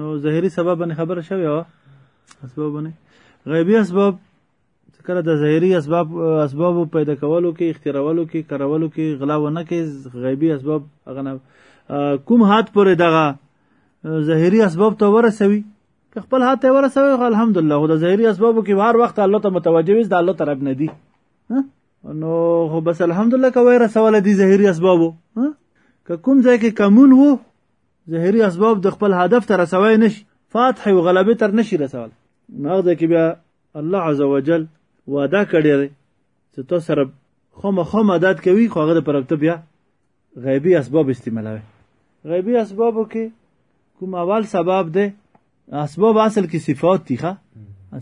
نو ظاهري سبب باندې خبره شوې وه اسباب باندې غیبي اسباب چې کله د ظاهري اسباب اسبابو پیدا کولو کې اختیارولو کې کارولو کې غلا ونه کې غیبي اسباب هغه نه کوم حد پورې دغه ظاهري اسباب ته ورسوي که خپل حد ته ورسوي خو الحمدلله خو د ظاهري اسبابو کې هر وخت الله ته متوجه وي د الله طرف نه دي نو خو بس الحمدلله که وایره سواله دي ظاهري اسبابو که کوم ځای کې کمون وو ظاهري اسباب د خپل هدف ته رسوي نشي فاتح او غلبه تر نشي رسول نغده کې بیا الله عزوجل وعده کړی دی چې تو سره خامخا مدد کوي خو هغه د پرکته بیا غیبي اسباب استعمالوي غیبي اسبابو کې کوم اول سبب دی اسباب اصل کې صفات دي ښه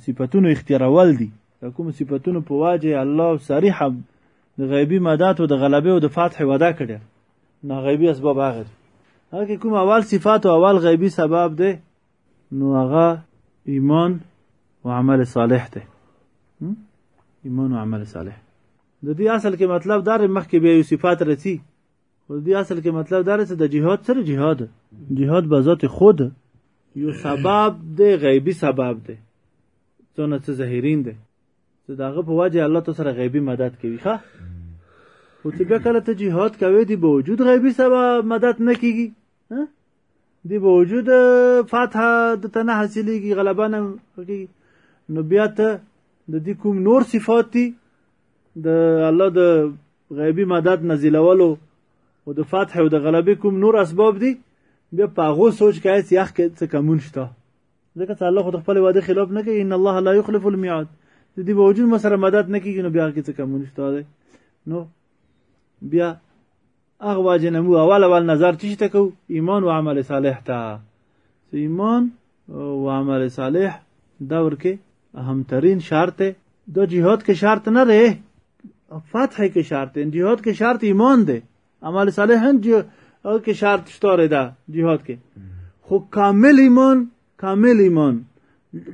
صفاتونو اختیارول دي د کوم صفاتونو په واجه الله صریح د غیبی مدات او د غلبې او د فتح وعده کړي نه غیبی اسباب هغه دي هغه کوم اول صفات او اول غیبی سبب دی نو هغه ایمان او عمل صالح دی ایمان او عمل صالح د دې اصل کې مطلب دار مخکې به یو صفات رسی خو دې اصل کې مطلب دا چې د جهاد سره جهاد جهاد به ذات خود یو سبب دی غیبی سبب دی څونه څه ظاهرین دی چې داغه په وجه الله تو سره غیبی مدد کوي ښه او چې بیا کله ته جهاد کوي دی به وجود غیبی سبب مدد نه کیږي دی به وجود فتح د تنه حاصلېږي غلبه نه کیږي نو بیا ته د دې کوم نور صفات دي د الله د غیبي مدد نازلولو او د فتح او د غلبې کوم نور اسباب دي بیا په هغو سوچ کوئ چې یخ کې څه کمون شته ځکه چې الله خو د خپل وعده خلاف نه کوي ان الله لا یخلف المیعاد د دې باوجود ما سره مدد نه کیږي نو بیا کې څه کمون شته دی نو بیا هغه واجه نه مو اول اول نظر چې ته کو ایمان او عمل صالح ته ایمان او عمل صالح دور کې اهمترین شرط دا جهاد که شرط نه ده فتح که شرط جهاد که شرط ایمان ده عمل صالح هم که شرط شتاره ده جهاد که خو کامل ایمان کامل ایمان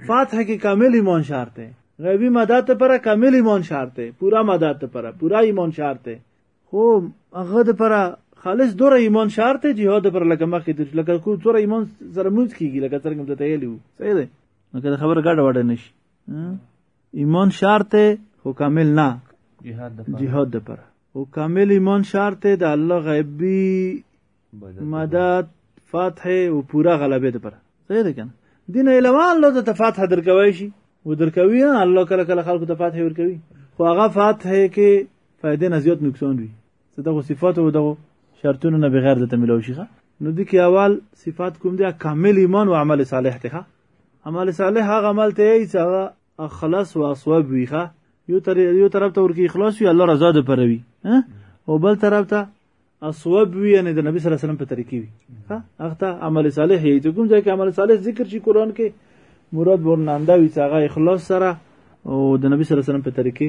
فتح که کامل ایمان شرطه غیبی مدد پر کامل ایمان شرطه پورا مدد پر پورا ایمان شرطه خو هغه د پر خالص دوره ایمان شرط جهاد پر لکه مخکې د لکه کو دوره ایمان سره موږ کیږي لکه څنګه ته تیلی وو صحیح ده لکه د خبر ګډ وډه نشي ایمان شرط خو کامل نه جهاد د پر او کامل ایمان شرط د الله غیبی مدد فتح او پورا غلبه د پر صحیح ده کنه دین علاوه الله د فتح درکوي شي و درکوي الله کله کله خلکو ته فتح ورکوي خو هغه فتح کې فائدې نه زیات نقصان وي څه دغو صفاتو او دغو شرطونو نه بغیر د تملو شي نو د کې اول صفات کوم دي کامل ایمان او عمل صالح ته عمل صالح هغه عمل ته یې چې هغه اخلاص او اصواب وي ښه یو تر یو طرف ته ورکی اخلاص وي الله رضا ده پروي او بل طرف ته اصواب وي یعنی د نبی صلی الله علیه وسلم په طریقې وي ها اخته عمل صالح یې چې کوم ځای کې عمل صالح ذکر شي قران کې مراد ورنانده وي چې هغه اخلاص سره او د نبی صلی الله علیه وسلم په طریقې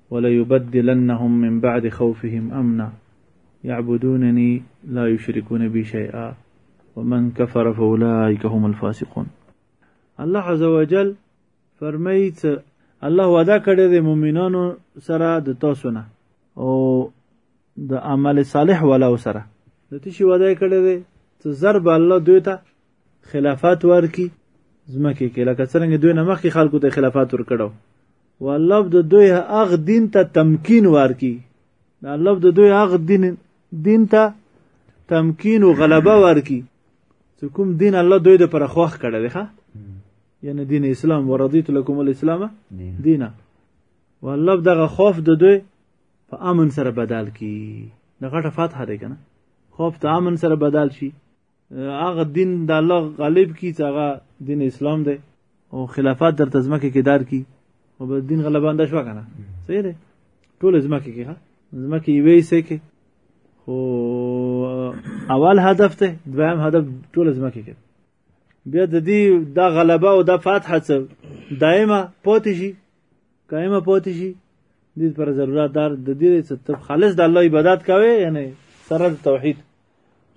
وليبدلنهم من بعد خوفهم امنا يعبدونني لا يشركون بي شيئا ومن كفر فاولئك هم الفاسقون الله عز وجل فرمایي چې الله وعده کړې د مؤمنانو سره د تاسو نه او د عمل صالح ولو سره د تشي وعده کړې ده چې ضرب الله دوی ته خلافات ورکی زمکه کې لکه څنګه دوی نه مخکې خلکو ته خلافات ورکړو والله د دوی هغه دین ته تمکین ورکی الله د دوی هغه دین دین ته تمکین او غلبه ورکی چې کوم دین الله دوی د پر خوښ کړی دی ښه یعنی دین اسلام ورضیت لكم الاسلام دینا والله دغه خوف د دوی په امن سره بدل کی د غټه فتح دی کنه خوف ته امن سره بدل شي هغه دین د الله غالب کی چې هغه دین اسلام دی او خلافت در تزمکه کې دار کی او به دین غلبه انده شو کنه صحیح دی ټول زمکه کې ها زمکه یوې سې کې خو اول هدف ته دویم هدف ټول زمکه کې بیا د دې د غلبه او د فتح څه دایمه پاتې شي قائمه پاتې شي دې پر ضرورت دار د دې چې ته خالص د الله عبادت کوي یعنی سره توحید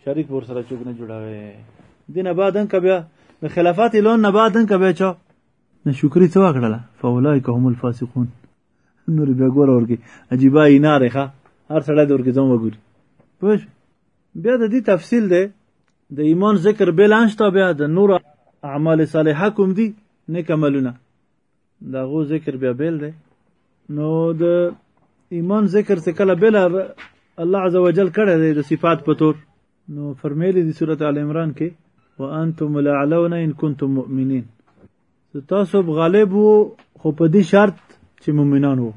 شریک ور سره چوک نه جوړاوي دینه بعد ان کبیا د خلافات لون نه بعد ان کبیا چا نه شکرې څو کړله فاولائک هم الفاسقون نور بیا ګور ورکی عجیبه ایناره ښه هر سړی د ورکی ځم وګوري پوه بیا د دې تفصیل دی د ایمان ذکر بلانشتا بیا د نور اعمال صالحه کوم دي نیک عملونه د هغو ذکر بیا بیل دی نو د ایمان ذکر څه کله بیل الله عز وجل کړی دی د صفات په تور نو فرمیلی دی سورت آل عمران کې وانتم الاعلون ان کنتم مؤمنین تاسو غالب وو خو په دې شرط چې مؤمنان وو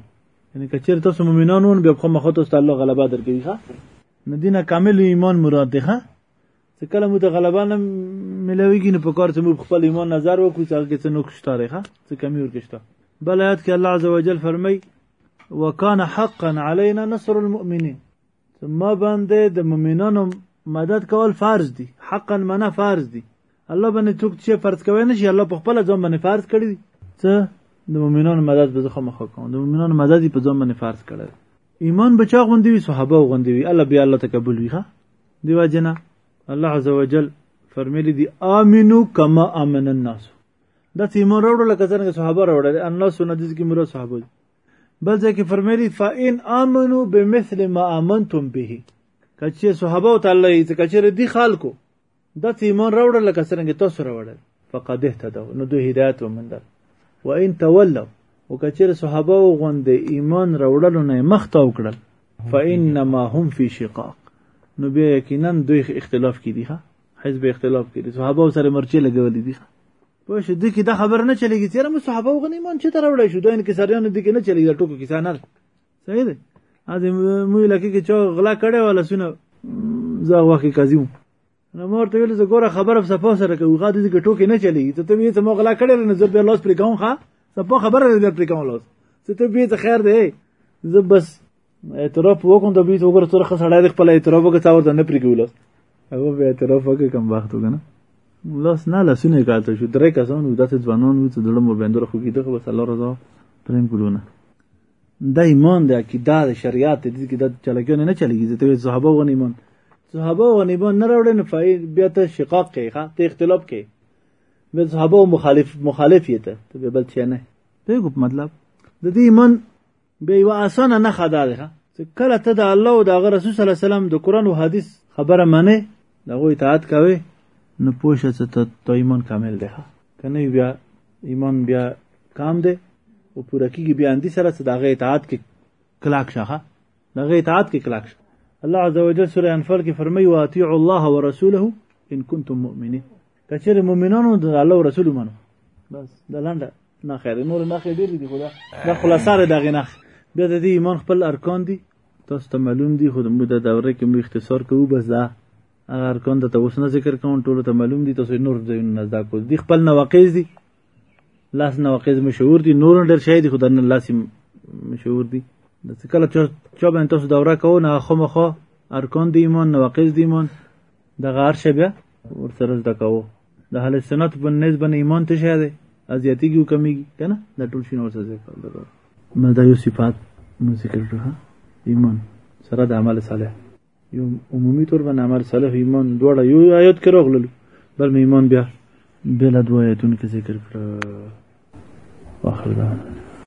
یعنی که چیرې تاسو مؤمنان وو بیا خو مخه تاسو الله غلبه درکوي ښه نو دینه کامل ایمان مراد دی ښه چې کله مو ته غلبه نه ملاویږي نو په کار چې موږ خپل ایمان نظر وکړو چې هغه کې څه نقص شته ښه څه کمی ورکې شته بل آیات کې الله عز وجل فرمای وکانه حقا علینا نصر المؤمنین ما باندې د مؤمنانو مدد کول فرض دي حقا معنا فرض دي الله باندې څوک چې فرض کوي نه شي الله په خپل ځان باندې فرض کړی دي څه د مؤمنانو مدد به زخه مخه کوم د مؤمنانو مدد په ځان باندې فرض کړی ایمان بچا غوندي وي صحابه غوندي وي الله بیا الله تقبل وي ها دیو جنا الله عزوجل فرمایلی دی امنو کما امن الناس دا چې ایمان راوړل لکه څنګه صحابه راوړل الناس نه دي چې مراد صحابه دي بل ځای کې فرمایلی فإن آمنوا بمثل ما آمنتم به کچې صحابه او تعالی چې کچې دي خلکو دا چې ایمان راوړل لکه څنګه تاسو راوړل فقد اهتدوا نو دوی هدایت ومندل وإن تولوا وکچې صحابه غوندې ایمان راوړل نه مخ تا وکړل فانما هم فی شقاق نو بیا یقینا دوی اختلاف کې دي ها حزب اختلاف کې دي صحابه سره مرچې لګولې دي په شو دي کې دا خبر نه چلےږي چې رمو صحابه وغني مون چې تر وړای شو دا ان کې سریان دي کې نه چلےږي ټکو کې سانر صحیح ده از مو لکه کې چې غلا کړي ولا سونه زه وخت کې کزیو نو مور ته ویل زه ګوره خبره صفه سره کوي غا دې کې ټوکې نه چلی ته ته یې ته مو غلا کړې نه زه به لاس پرې کوم ښا صفه خبره دې پرې کوم لاس ته ته به ته خیر دی زه بس اعتراف وکم د بیت وګره تر خسړای د خپل اعتراف وکړ تا ورته نه پرې کوله هغه به اعتراف وکړ کم وخت وګنه لاس نه لاسونه کاته شو درې کسان و داسې ځوانان و چې دړم وبندره خو کیده خو بس الله رضا پریم ګلونه دا ایمان دی عقیده د شریعت د دې کې د چلګیو نه چلګي ته صحابه و ایمان صحابه و ایمان نه راوړل نه فائد بیا ته شقاق کوي ښه ته اختلاف کوي به صحابه او مخالف مخالف یې ته ته به بل څه نه ته کوم مطلب د دې ایمان به یو اسانه نه خدا ده چې کله ته د الله او د هغه رسول صلی الله علیه وسلم د قران او حدیث خبره منې دغه اطاعت کوي نو پوښه چې ته ایمان کامل ده که نه بیا ایمان بیا کام دی او پوره کیږي بیا اندی سره چې د هغه اطاعت کې کلاک شخه د هغه اطاعت کې کلاک شه الله عز وجل سوره انفال کې فرمایي واطیعوا الله ورسوله ان کنتم مؤمنین که چېرې مؤمنانو د الله او رسول ومنو بس د لنډه نه خیر نور نه خیر ډېرې دي خو دا خلاصه دی د هغې نه بیا د دې ایمان خپل ارکان دي تاسو ته معلوم دي خو د موږ د دوره کې موږ اختصار کوو بس دا هغه ارکان ته اوس نه ذکر کوم ټولو ته معلوم دي تاسو نور ځایونه نه زده کوئ دي خپل نواقض دي لاس نواقض مشهور دي نور ډېر شی دي خو درنه لاس مشهور دي د څه کله چا چا باندې تاسو دوره کوو نه خامخا ارکان د ایمان نواقض د ایمان دغه هر شی بیا ورسره زده کوو د اهل سنت په نیز باندې ایمان ته شی دی ازیاتېږي او کمیږي که نه دا ټول شیونه ورسره زده کوو ما دا یو صفات مو ذکر کړه ایمان سره د عمل صالح یو عمومي تور باندې عمل صالح ایمان دواړه یو آیات کې راغلل بل مې ایمان بیا بل دوه آیاتونو کې ذکر کړ واخر دعوانا